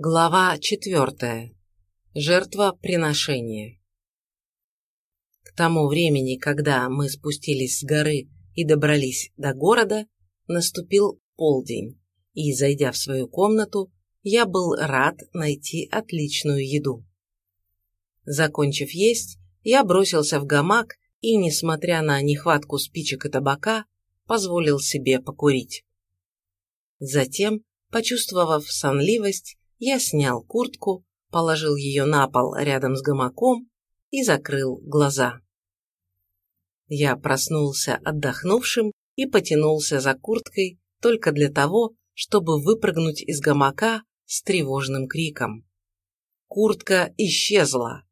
Глава четвертая. Жертвоприношение. К тому времени, когда мы спустились с горы и добрались до города, наступил полдень, и, зайдя в свою комнату, я был рад найти отличную еду. Закончив есть, я бросился в гамак и, несмотря на нехватку спичек и табака, позволил себе покурить. Затем, почувствовав сонливость, я снял куртку, положил ее на пол рядом с гамаком и закрыл глаза. Я проснулся отдохнувшим и потянулся за курткой только для того, чтобы выпрыгнуть из гамака с тревожным криком. Куртка исчезла.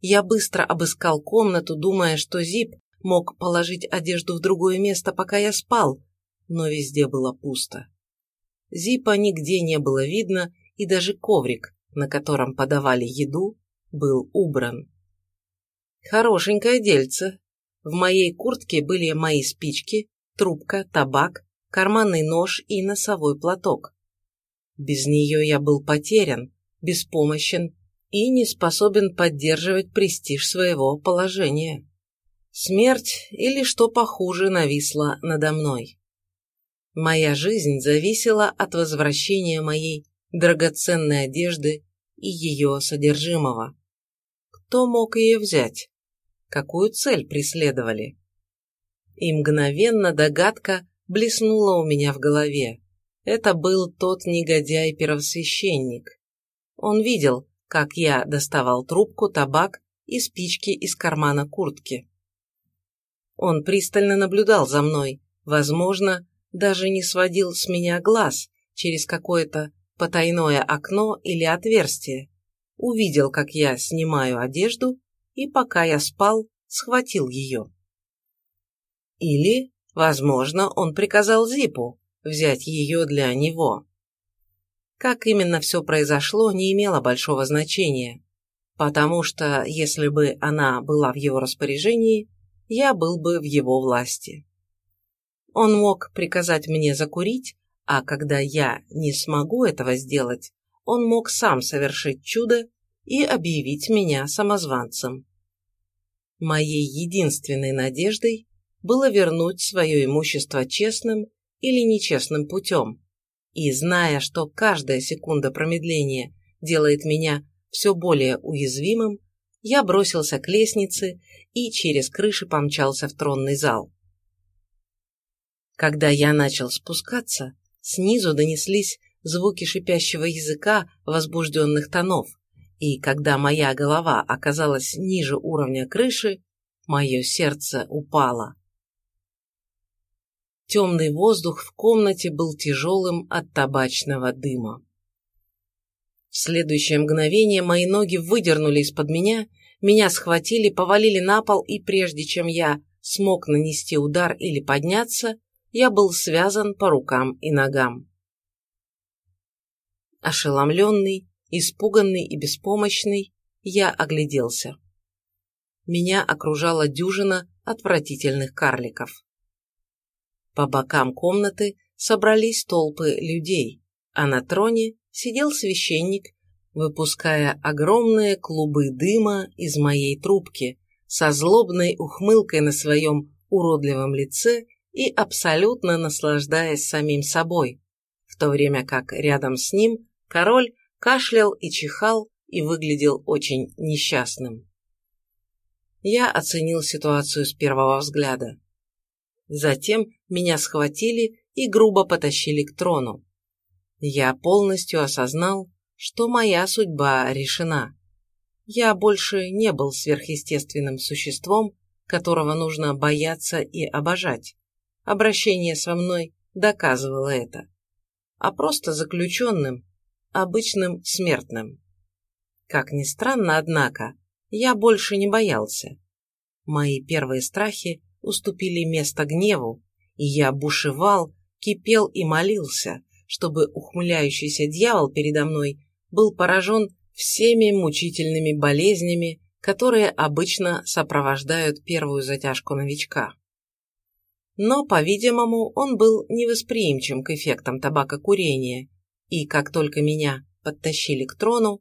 Я быстро обыскал комнату, думая, что Зип мог положить одежду в другое место, пока я спал, но везде было пусто. Зипа нигде не было видно, и даже коврик, на котором подавали еду, был убран. Хорошенькое дельце. В моей куртке были мои спички, трубка, табак, карманный нож и носовой платок. Без нее я был потерян, беспомощен и не способен поддерживать престиж своего положения. Смерть или что похуже нависла надо мной. Моя жизнь зависела от возвращения моей драгоценной одежды и ее содержимого. Кто мог ее взять? Какую цель преследовали? И мгновенно догадка блеснула у меня в голове. Это был тот негодяй-первосвященник. Он видел, как я доставал трубку, табак и спички из кармана куртки. Он пристально наблюдал за мной, возможно, даже не сводил с меня глаз через какое-то потайное окно или отверстие, увидел, как я снимаю одежду, и пока я спал, схватил ее. Или, возможно, он приказал Зипу взять ее для него. Как именно все произошло, не имело большого значения, потому что, если бы она была в его распоряжении, я был бы в его власти. Он мог приказать мне закурить, а когда я не смогу этого сделать, он мог сам совершить чудо и объявить меня самозванцем. Моей единственной надеждой было вернуть свое имущество честным или нечестным путем, и зная, что каждая секунда промедления делает меня все более уязвимым, я бросился к лестнице и через крыши помчался в тронный зал. Когда я начал спускаться, Снизу донеслись звуки шипящего языка возбужденных тонов, и когда моя голова оказалась ниже уровня крыши, мое сердце упало. Темный воздух в комнате был тяжелым от табачного дыма. В следующее мгновение мои ноги выдернули из-под меня, меня схватили, повалили на пол, и прежде чем я смог нанести удар или подняться, я был связан по рукам и ногам. Ошеломленный, испуганный и беспомощный, я огляделся. Меня окружала дюжина отвратительных карликов. По бокам комнаты собрались толпы людей, а на троне сидел священник, выпуская огромные клубы дыма из моей трубки, со злобной ухмылкой на своем уродливом лице и абсолютно наслаждаясь самим собой, в то время как рядом с ним король кашлял и чихал и выглядел очень несчастным. Я оценил ситуацию с первого взгляда. Затем меня схватили и грубо потащили к трону. Я полностью осознал, что моя судьба решена. Я больше не был сверхъестественным существом, которого нужно бояться и обожать. Обращение со мной доказывало это. А просто заключенным, обычным смертным. Как ни странно, однако, я больше не боялся. Мои первые страхи уступили место гневу, и я бушевал, кипел и молился, чтобы ухмыляющийся дьявол передо мной был поражен всеми мучительными болезнями, которые обычно сопровождают первую затяжку новичка но, по-видимому, он был невосприимчив к эффектам табакокурения, и как только меня подтащили к трону,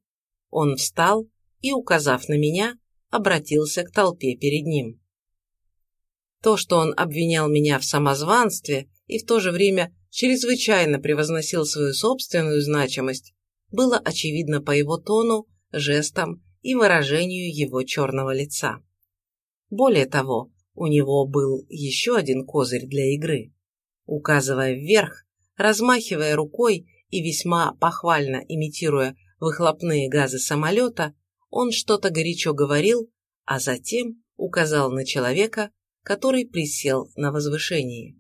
он встал и, указав на меня, обратился к толпе перед ним. То, что он обвинял меня в самозванстве и в то же время чрезвычайно превозносил свою собственную значимость, было очевидно по его тону, жестам и выражению его черного лица. Более того, у него был еще один козырь для игры. Указывая вверх, размахивая рукой и весьма похвально имитируя выхлопные газы самолета, он что-то горячо говорил, а затем указал на человека, который присел на возвышении.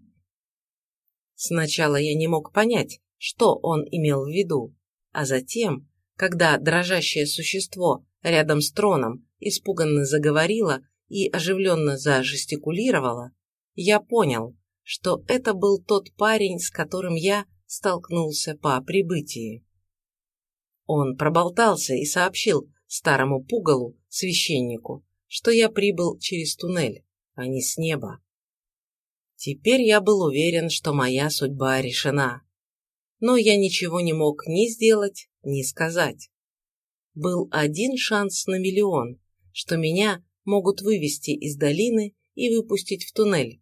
Сначала я не мог понять, что он имел в виду, а затем, когда дрожащее существо рядом с троном испуганно заговорило и оживленно зажестикулировало, я понял, что это был тот парень, с которым я столкнулся по прибытии. Он проболтался и сообщил старому пугалу, священнику, что я прибыл через туннель, а не с неба. Теперь я был уверен, что моя судьба решена. Но я ничего не мог ни сделать, ни сказать. Был один шанс на миллион, что меня могут вывести из долины и выпустить в туннель.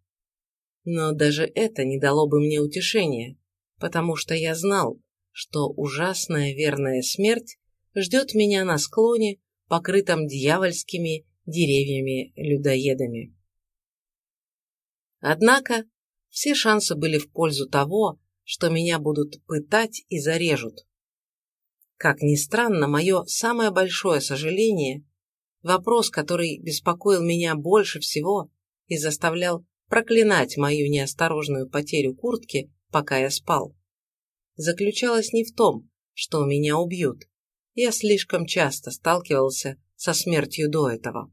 Но даже это не дало бы мне утешения, потому что я знал, что ужасная верная смерть ждет меня на склоне, покрытом дьявольскими деревьями-людоедами. Однако все шансы были в пользу того, что меня будут пытать и зарежут. Как ни странно, мое самое большое сожаление, вопрос, который беспокоил меня больше всего и заставлял проклинать мою неосторожную потерю куртки, пока я спал, заключалось не в том, что меня убьют. Я слишком часто сталкивался со смертью до этого.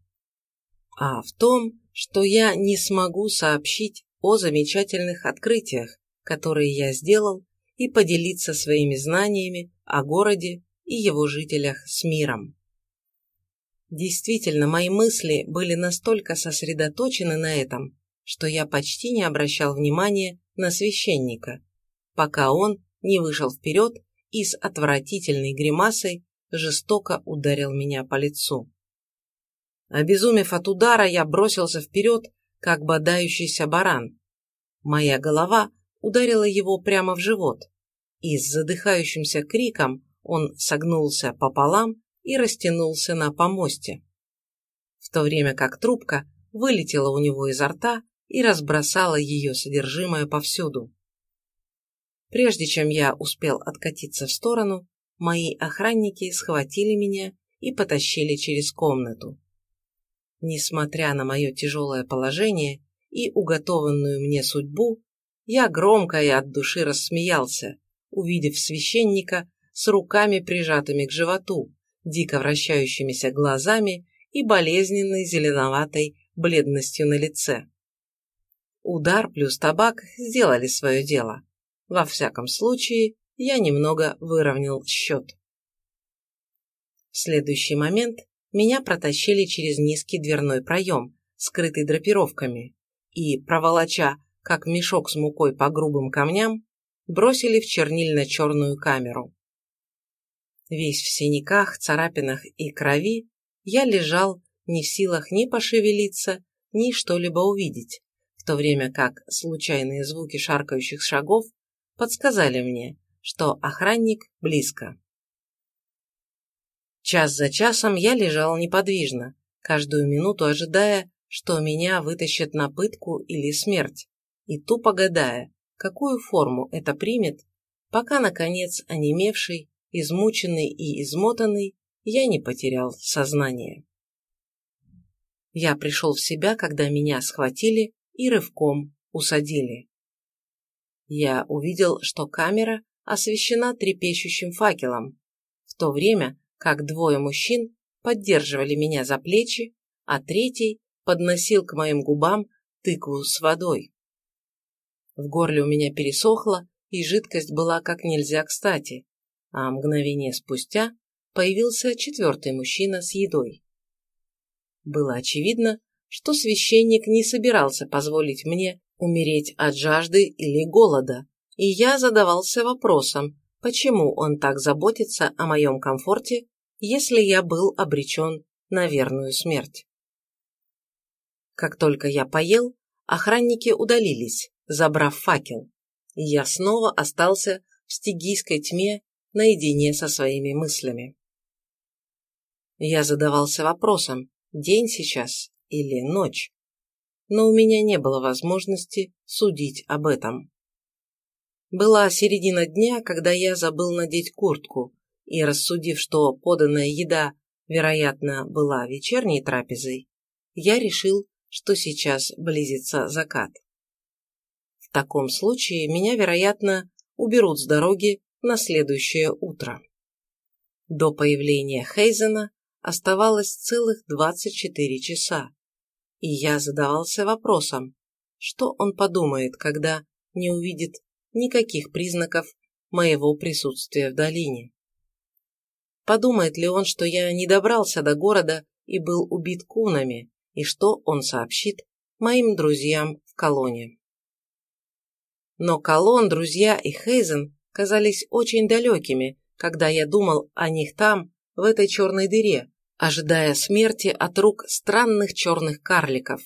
А в том, что я не смогу сообщить о замечательных открытиях, которые я сделал, и поделиться своими знаниями о городе и его жителях с миром. Действительно, мои мысли были настолько сосредоточены на этом, что я почти не обращал внимания на священника, пока он не вышел вперед и с отвратительной гримасой жестоко ударил меня по лицу. Обезумев от удара, я бросился вперед, как бодающийся баран. Моя голова ударила его прямо в живот, и с задыхающимся криком он согнулся пополам и растянулся на помосте. В то время как трубка вылетела у него изо рта и разбросала ее содержимое повсюду. Прежде чем я успел откатиться в сторону, мои охранники схватили меня и потащили через комнату. Несмотря на мое тяжелое положение и уготованную мне судьбу, я громко и от души рассмеялся, увидев священника с руками прижатыми к животу, дико вращающимися глазами и болезненной зеленоватой бледностью на лице. Удар плюс табак сделали свое дело. Во всяком случае, я немного выровнял счет. В следующий момент меня протащили через низкий дверной проем, скрытый драпировками, и, проволоча, как мешок с мукой по грубым камням, бросили в чернильно-черную камеру. Весь в синяках, царапинах и крови, я лежал не в силах ни пошевелиться, ни что-либо увидеть, в то время как случайные звуки шаркающих шагов подсказали мне, что охранник близко. Час за часом я лежал неподвижно, каждую минуту ожидая, что меня вытащат на пытку или смерть, и тупо гадая, какую форму это примет, пока, наконец, онемевший, измученный и измотанный, я не потерял сознание. Я пришел в себя, когда меня схватили и рывком усадили. Я увидел, что камера освещена трепещущим факелом, в то время как двое мужчин поддерживали меня за плечи, а третий подносил к моим губам тыкву с водой. В горле у меня пересохло, и жидкость была как нельзя кстати, а мгновение спустя появился четвертый мужчина с едой. Было очевидно, что священник не собирался позволить мне умереть от жажды или голода, и я задавался вопросом, почему он так заботится о моем комфорте, если я был обречен на верную смерть. Как только я поел, охранники удалились, забрав факел, и я снова остался в стигийской тьме наедине со своими мыслями. Я задавался вопросом, день сейчас или ночь, но у меня не было возможности судить об этом. Была середина дня, когда я забыл надеть куртку, и, рассудив, что поданная еда, вероятно, была вечерней трапезой, я решил, что сейчас близится закат. В таком случае меня, вероятно, уберут с дороги на следующее утро. До появления Хейзена оставалось целых 24 часа, и я задавался вопросом, что он подумает, когда не увидит никаких признаков моего присутствия в долине. Подумает ли он, что я не добрался до города и был убит кунами, и что он сообщит моим друзьям в колонне? Но колон, друзья и Хейзен казались очень далекими, когда я думал о них там, в этой черной дыре, ожидая смерти от рук странных черных карликов.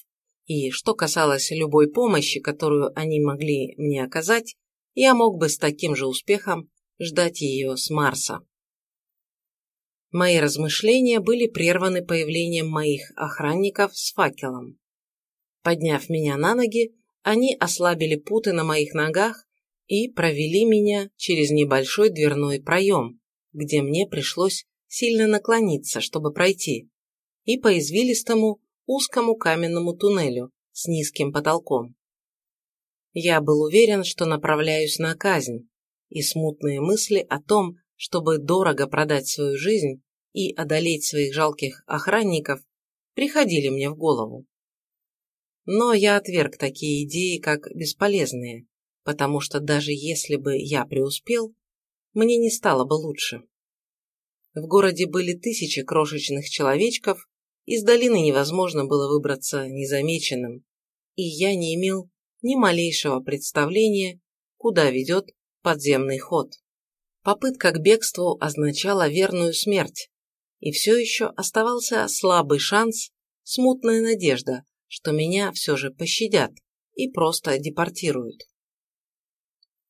И что касалось любой помощи, которую они могли мне оказать, я мог бы с таким же успехом ждать ее с Марса. Мои размышления были прерваны появлением моих охранников с факелом. Подняв меня на ноги, они ослабили путы на моих ногах и провели меня через небольшой дверной проем, где мне пришлось сильно наклониться, чтобы пройти, и по извилистому узкому каменному туннелю с низким потолком. Я был уверен, что направляюсь на казнь, и смутные мысли о том, чтобы дорого продать свою жизнь и одолеть своих жалких охранников, приходили мне в голову. Но я отверг такие идеи, как бесполезные, потому что даже если бы я преуспел, мне не стало бы лучше. В городе были тысячи крошечных человечков, из долины невозможно было выбраться незамеченным, и я не имел ни малейшего представления, куда ведет подземный ход. Попытка к бегству означала верную смерть, и все еще оставался слабый шанс, смутная надежда, что меня все же пощадят и просто депортируют.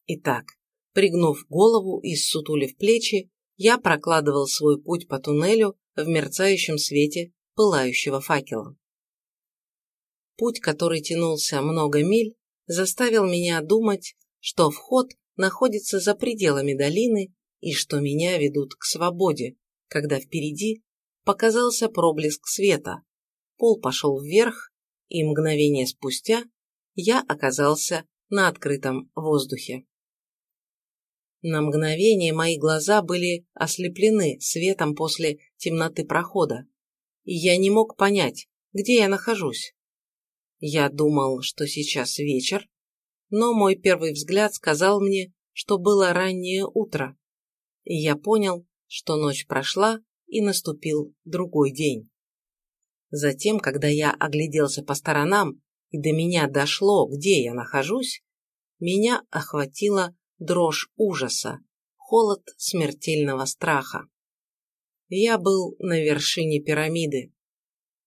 Итак, пригнув голову и ссутулив плечи, я прокладывал свой путь по туннелю в мерцающем свете пылающего факела. Путь, который тянулся много миль, заставил меня думать, что вход находится за пределами долины и что меня ведут к свободе, когда впереди показался проблеск света, пол пошел вверх, и мгновение спустя я оказался на открытом воздухе. На мгновение мои глаза были ослеплены светом после темноты прохода, и я не мог понять, где я нахожусь. Я думал, что сейчас вечер, но мой первый взгляд сказал мне, что было раннее утро, и я понял, что ночь прошла и наступил другой день. Затем, когда я огляделся по сторонам и до меня дошло, где я нахожусь, меня охватило дрожь ужаса, холод смертельного страха. Я был на вершине пирамиды.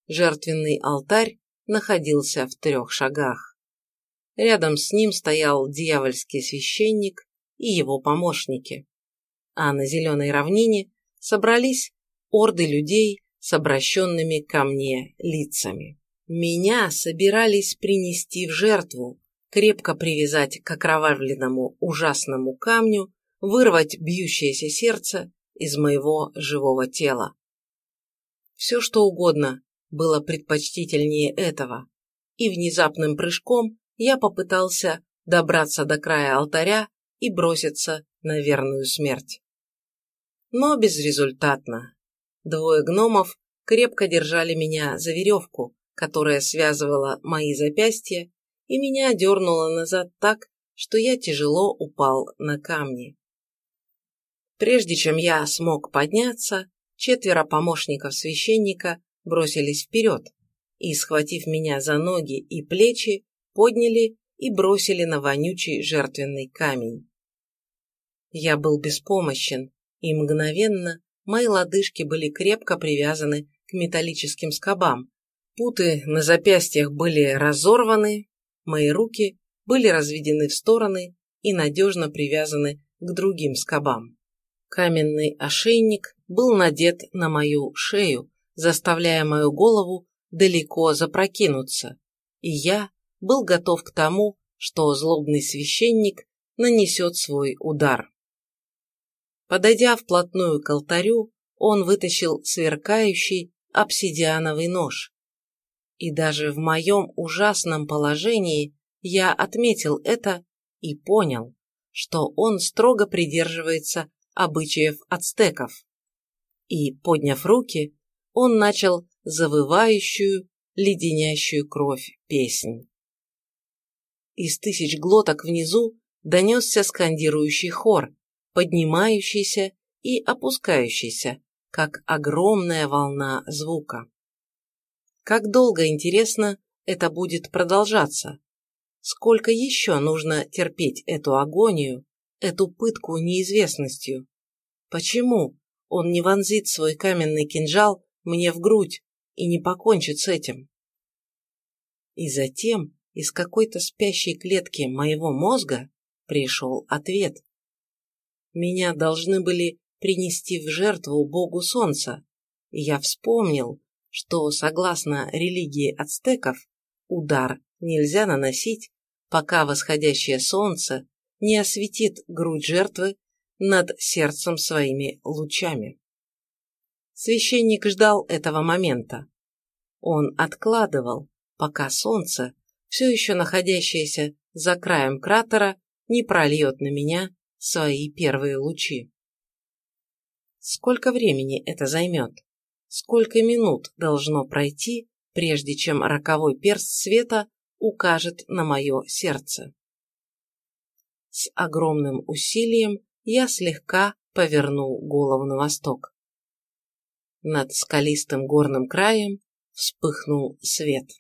Жертвенный алтарь находился в трех шагах. Рядом с ним стоял дьявольский священник и его помощники. А на зеленой равнине собрались орды людей с обращенными ко мне лицами. Меня собирались принести в жертву, крепко привязать к окровавленному ужасному камню, вырвать бьющееся сердце из моего живого тела. Все что угодно было предпочтительнее этого, и внезапным прыжком я попытался добраться до края алтаря и броситься на верную смерть. Но безрезультатно. Двое гномов крепко держали меня за веревку, которая связывала мои запястья и меня дернуло назад так, что я тяжело упал на камни. Прежде чем я смог подняться, четверо помощников священника бросились вперед и, схватив меня за ноги и плечи, подняли и бросили на вонючий жертвенный камень. Я был беспомощен, и мгновенно мои лодыжки были крепко привязаны к металлическим скобам, путы на запястьях были разорваны, мои руки были разведены в стороны и надежно привязаны к другим скобам. Каменный ошейник был надет на мою шею, заставляя мою голову далеко запрокинуться, и я был готов к тому, что злобный священник нанесет свой удар. Подойдя вплотную к алтарю, он вытащил сверкающий обсидиановый нож. И даже в моем ужасном положении я отметил это и понял, что он строго придерживается обычаев ацтеков. И, подняв руки, он начал завывающую, леденящую кровь песнь. Из тысяч глоток внизу донесся скандирующий хор, поднимающийся и опускающийся, как огромная волна звука. Как долго, интересно, это будет продолжаться? Сколько еще нужно терпеть эту агонию, эту пытку неизвестностью? Почему он не вонзит свой каменный кинжал мне в грудь и не покончит с этим? И затем из какой-то спящей клетки моего мозга пришел ответ. Меня должны были принести в жертву богу солнца, и я вспомнил, что, согласно религии ацтеков, удар нельзя наносить, пока восходящее солнце не осветит грудь жертвы над сердцем своими лучами. Священник ждал этого момента. Он откладывал, пока солнце, все еще находящееся за краем кратера, не прольет на меня свои первые лучи. Сколько времени это займет? Сколько минут должно пройти, прежде чем роковой перст света укажет на мое сердце. С огромным усилием я слегка повернул голову на восток. Над скалистым горным краем вспыхнул свет.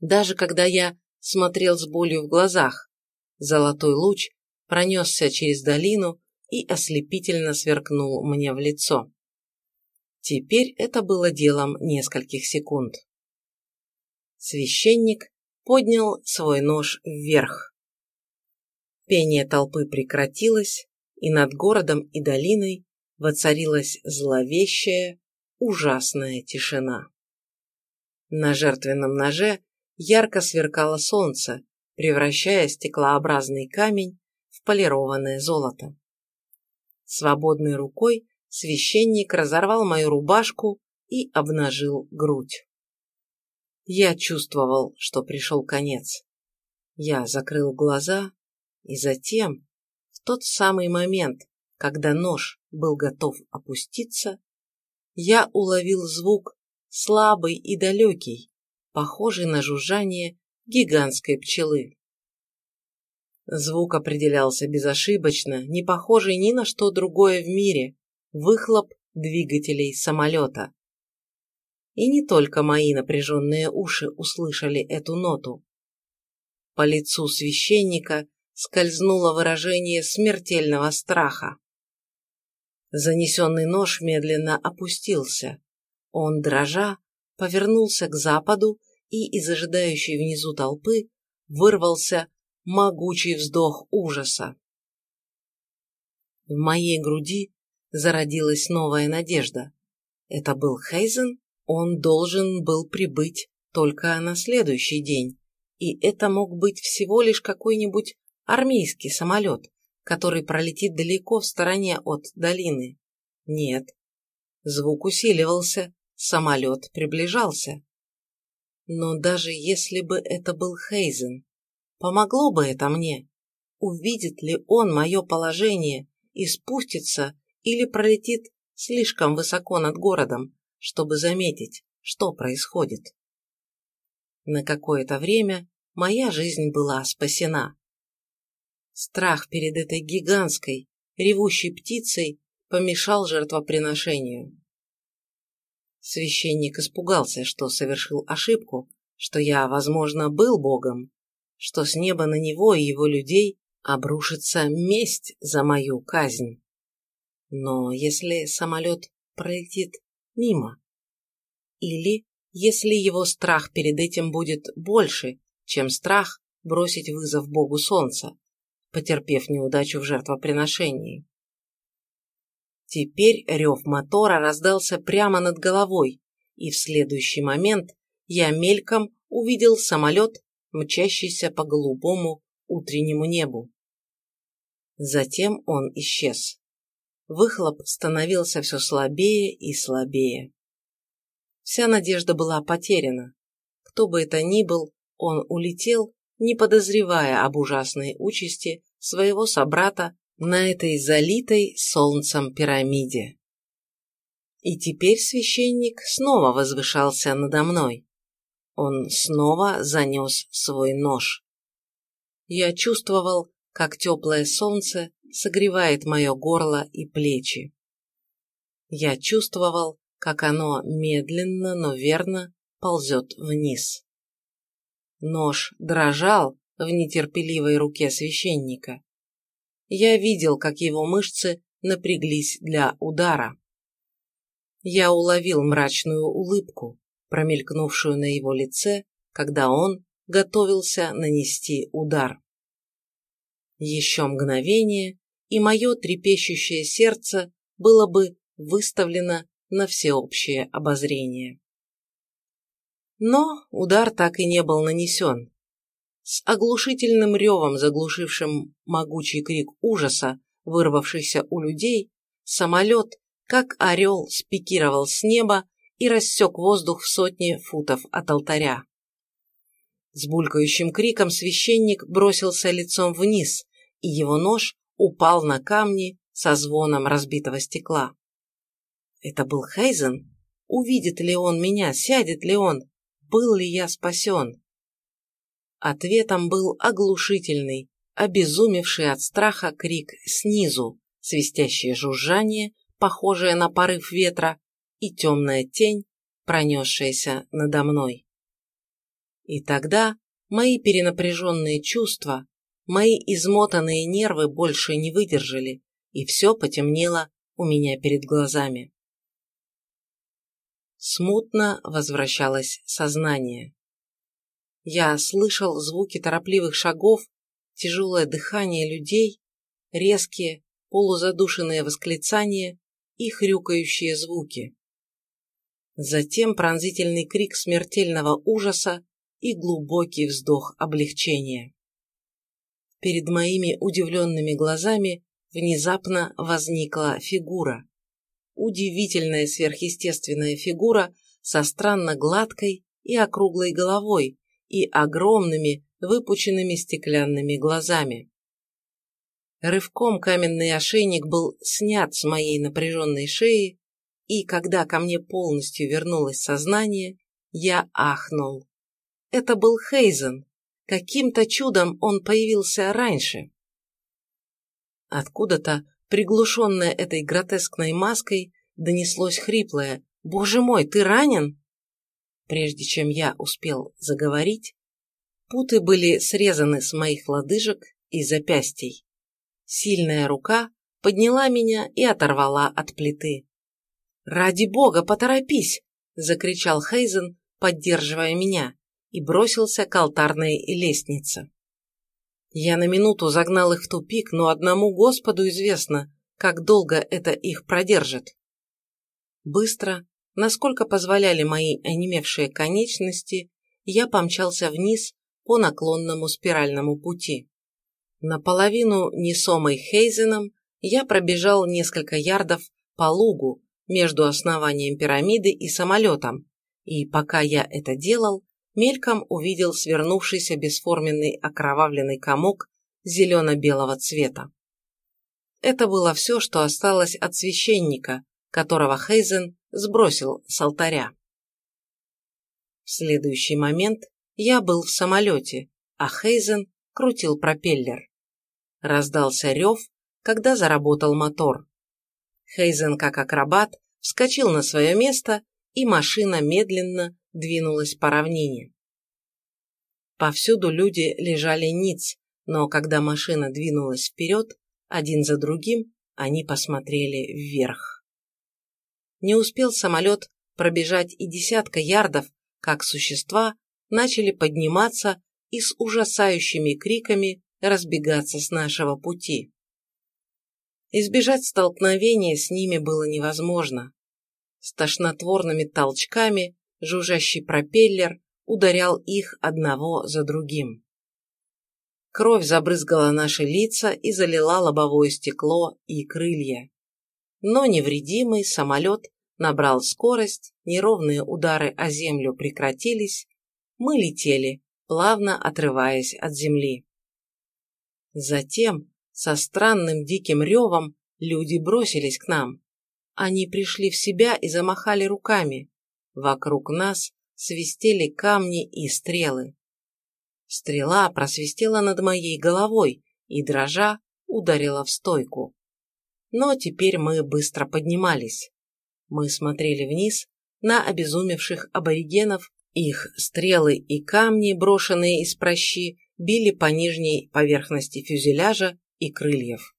Даже когда я смотрел с болью в глазах, золотой луч пронесся через долину и ослепительно сверкнул мне в лицо. Теперь это было делом нескольких секунд. Священник поднял свой нож вверх. Пение толпы прекратилось, и над городом и долиной воцарилась зловещая, ужасная тишина. На жертвенном ноже ярко сверкало солнце, превращая стеклообразный камень в полированное золото. Свободной рукой священник разорвал мою рубашку и обнажил грудь. Я чувствовал, что пришел конец. Я закрыл глаза, и затем, в тот самый момент, когда нож был готов опуститься, я уловил звук, слабый и далекий, похожий на жужжание гигантской пчелы. Звук определялся безошибочно, не похожий ни на что другое в мире, выхлоп двигателей самолета. И не только мои напряженные уши услышали эту ноту. По лицу священника скользнуло выражение смертельного страха. Занесенный нож медленно опустился. Он, дрожа, повернулся к западу, и из ожидающей внизу толпы вырвался могучий вздох ужаса. В моей груди зародилась новая надежда. Это был Хейзен? Он должен был прибыть только на следующий день, и это мог быть всего лишь какой-нибудь армейский самолет, который пролетит далеко в стороне от долины. Нет. Звук усиливался, самолет приближался. Но даже если бы это был Хейзен, помогло бы это мне? Увидит ли он мое положение и спустится или пролетит слишком высоко над городом, чтобы заметить, что происходит. На какое-то время моя жизнь была спасена. Страх перед этой гигантской, ревущей птицей помешал жертвоприношению. Священник испугался, что совершил ошибку, что я, возможно, был Богом, что с неба на него и его людей обрушится месть за мою казнь. Но если самолет пролетит мимо? Или если его страх перед этим будет больше, чем страх бросить вызов богу солнца, потерпев неудачу в жертвоприношении? Теперь рев мотора раздался прямо над головой, и в следующий момент я мельком увидел самолет, мчащийся по голубому утреннему небу. Затем он исчез. Выхлоп становился все слабее и слабее. Вся надежда была потеряна. Кто бы это ни был, он улетел, не подозревая об ужасной участи своего собрата на этой залитой солнцем пирамиде. И теперь священник снова возвышался надо мной. Он снова занес свой нож. Я чувствовал, как теплое солнце согревает мое горло и плечи. Я чувствовал, как оно медленно, но верно ползет вниз. Нож дрожал в нетерпеливой руке священника. Я видел, как его мышцы напряглись для удара. Я уловил мрачную улыбку, промелькнувшую на его лице, когда он готовился нанести удар. Еще мгновение, и мое трепещущее сердце было бы выставлено на всеобщее обозрение. Но удар так и не был нанесен. С оглушительным ревом, заглушившим могучий крик ужаса, вырвавшийся у людей, самолет, как орел, спикировал с неба и рассек воздух в сотни футов от алтаря. С булькающим криком священник бросился лицом вниз, и его нож упал на камни со звоном разбитого стекла. Это был Хейзен? Увидит ли он меня, сядет ли он? Был ли я спасен? Ответом был оглушительный, обезумевший от страха крик снизу, свистящее жужжание, похожее на порыв ветра, и темная тень, пронесшаяся надо мной. И тогда мои перенапряженные чувства, мои измотанные нервы больше не выдержали, и все потемнело у меня перед глазами. Смутно возвращалось сознание. Я слышал звуки торопливых шагов, тяжелое дыхание людей, резкие, полузадушенные восклицания и хрюкающие звуки. Затем пронзительный крик смертельного ужаса и глубокий вздох облегчения. Перед моими удивленными глазами внезапно возникла фигура. Удивительная сверхъестественная фигура со странно гладкой и округлой головой, и огромными выпученными стеклянными глазами. Рывком каменный ошейник был снят с моей напряженной шеи, и когда ко мне полностью вернулось сознание, я ахнул. Это был Хейзен. Каким-то чудом он появился раньше. Откуда-то, приглушенное этой гротескной маской, донеслось хриплое «Боже мой, ты ранен?» Прежде чем я успел заговорить, путы были срезаны с моих лодыжек и запястий. Сильная рука подняла меня и оторвала от плиты. «Ради бога, поторопись!» – закричал Хейзен, поддерживая меня, и бросился к алтарной лестнице. Я на минуту загнал их в тупик, но одному Господу известно, как долго это их продержит. Быстро, Насколько позволяли мои онемевшие конечности, я помчался вниз по наклонному спиральному пути. Наполовину несомый Хейзеном, я пробежал несколько ярдов по лугу между основанием пирамиды и самолетом, и пока я это делал, мельком увидел свернувшийся бесформенный окровавленный комок зелено-белого цвета. Это было все, что осталось от священника, которого Хейзен сбросил с алтаря. В следующий момент я был в самолете, а Хейзен крутил пропеллер. Раздался рев, когда заработал мотор. Хейзен, как акробат, вскочил на свое место, и машина медленно двинулась по равнине. Повсюду люди лежали ниц, но когда машина двинулась вперед, один за другим они посмотрели вверх. Не успел самолет пробежать и десятка ярдов, как существа начали подниматься и с ужасающими криками разбегаться с нашего пути. Избежать столкновения с ними было невозможно. С тошнотворными толчками жужжащий пропеллер ударял их одного за другим. Кровь забрызгала наши лица и залила лобовое стекло и крылья. Но невредимый самолет набрал скорость, неровные удары о землю прекратились, мы летели, плавно отрываясь от земли. Затем, со странным диким ревом, люди бросились к нам. Они пришли в себя и замахали руками. Вокруг нас свистели камни и стрелы. Стрела просвистела над моей головой и, дрожа, ударила в стойку. Но теперь мы быстро поднимались. Мы смотрели вниз на обезумевших аборигенов, их стрелы и камни, брошенные из прощи, били по нижней поверхности фюзеляжа и крыльев.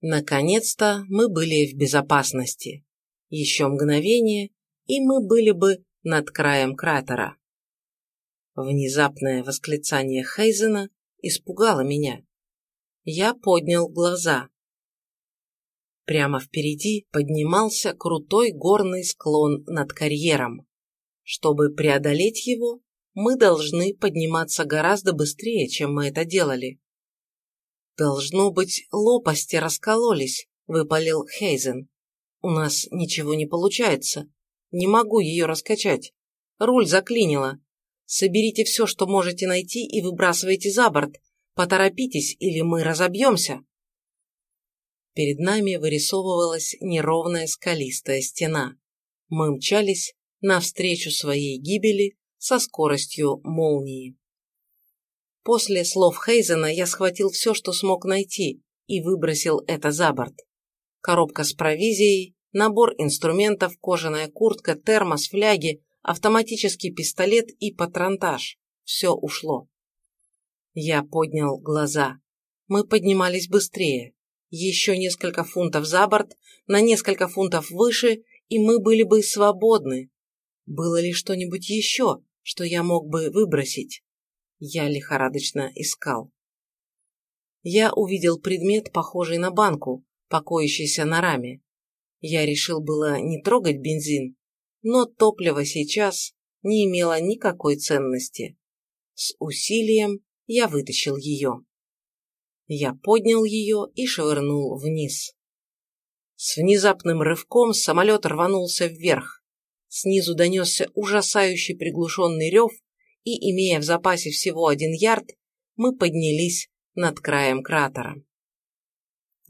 Наконец-то мы были в безопасности. Еще мгновение, и мы были бы над краем кратера. Внезапное восклицание Хейзена испугало меня. Я поднял глаза. Прямо впереди поднимался крутой горный склон над карьером. Чтобы преодолеть его, мы должны подниматься гораздо быстрее, чем мы это делали. «Должно быть, лопасти раскололись», — выпалил Хейзен. «У нас ничего не получается. Не могу ее раскачать. Руль заклинило. Соберите все, что можете найти, и выбрасывайте за борт. Поторопитесь, или мы разобьемся». Перед нами вырисовывалась неровная скалистая стена. Мы мчались навстречу своей гибели со скоростью молнии. После слов Хейзена я схватил все, что смог найти, и выбросил это за борт. Коробка с провизией, набор инструментов, кожаная куртка, термос, фляги, автоматический пистолет и патронтаж. Все ушло. Я поднял глаза. Мы поднимались быстрее. Еще несколько фунтов за борт, на несколько фунтов выше, и мы были бы свободны. Было ли что-нибудь еще, что я мог бы выбросить? Я лихорадочно искал. Я увидел предмет, похожий на банку, покоящийся на раме. Я решил было не трогать бензин, но топливо сейчас не имело никакой ценности. С усилием я вытащил ее. Я поднял ее и швырнул вниз. С внезапным рывком самолет рванулся вверх. Снизу донесся ужасающий приглушенный рев, и, имея в запасе всего один ярд, мы поднялись над краем кратера.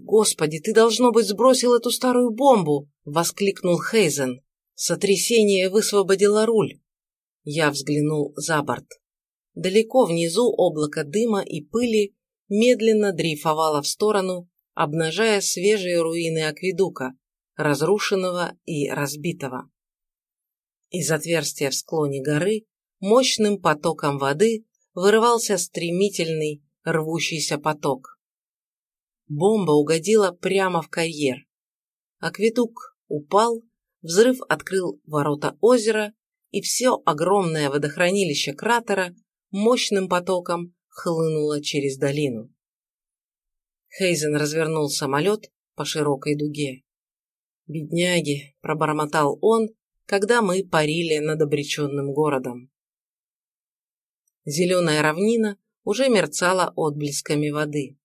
«Господи, ты, должно быть, сбросил эту старую бомбу!» — воскликнул Хейзен. Сотрясение высвободило руль. Я взглянул за борт. Далеко внизу облако дыма и пыли медленно дрейфовало в сторону, обнажая свежие руины акведука, разрушенного и разбитого. Из отверстия в склоне горы мощным потоком воды вырывался стремительный, рвущийся поток. Бомба угодила прямо в карьер. Акведук упал, взрыв открыл ворота озера, и все огромное водохранилище кратера мощным потоком хлынуло через долину. Хейзен развернул самолет по широкой дуге. «Бедняги!» – пробормотал он, когда мы парили над обреченным городом. Зеленая равнина уже мерцала отблесками воды.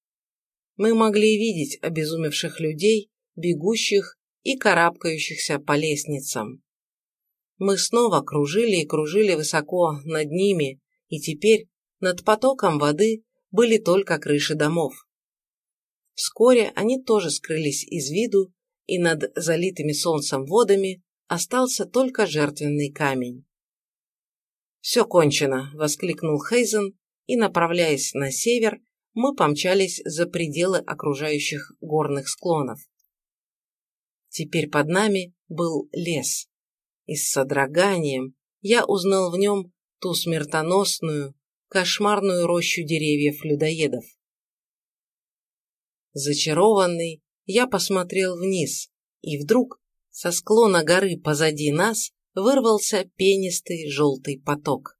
Мы могли видеть обезумевших людей, бегущих и карабкающихся по лестницам. Мы снова кружили и кружили высоко над ними, и теперь над потоком воды были только крыши домов. Вскоре они тоже скрылись из виду, и над залитыми солнцем водами остался только жертвенный камень. «Все кончено!» – воскликнул Хейзен, и, направляясь на север, мы помчались за пределы окружающих горных склонов. Теперь под нами был лес, и с содроганием я узнал в нем ту смертоносную, кошмарную рощу деревьев-людоедов. Зачарованный, я посмотрел вниз, и вдруг со склона горы позади нас вырвался пенистый желтый поток.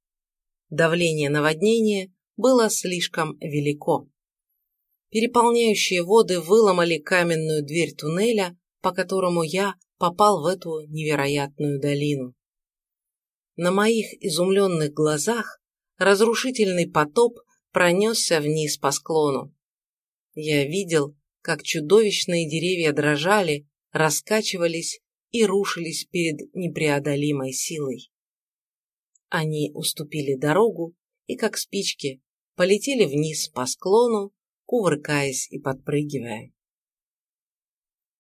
Давление наводнения было слишком велико. Переполняющие воды выломали каменную дверь туннеля, по которому я попал в эту невероятную долину. На моих изумленных глазах разрушительный потоп пронесся вниз по склону. Я видел, как чудовищные деревья дрожали, раскачивались и рушились перед непреодолимой силой. Они уступили дорогу и, как спички, полетели вниз по склону, кувыркаясь и подпрыгивая.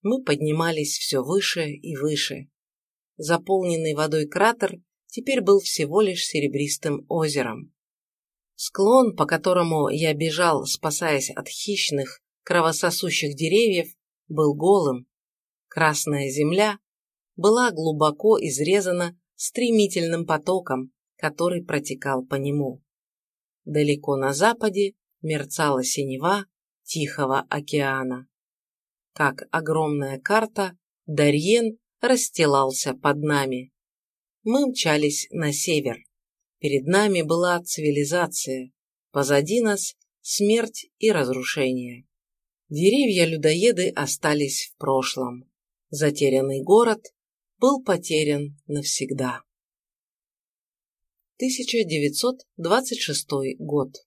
Мы поднимались все выше и выше. Заполненный водой кратер теперь был всего лишь серебристым озером. Склон, по которому я бежал, спасаясь от хищных, кровососущих деревьев, был голым. Красная земля была глубоко изрезана стремительным потоком, который протекал по нему. Далеко на западе мерцала синева Тихого океана. Как огромная карта, Дарьен расстилался под нами. Мы мчались на север. Перед нами была цивилизация, позади нас смерть и разрушение. Деревья-людоеды остались в прошлом. Затерянный город был потерян навсегда. 1926 год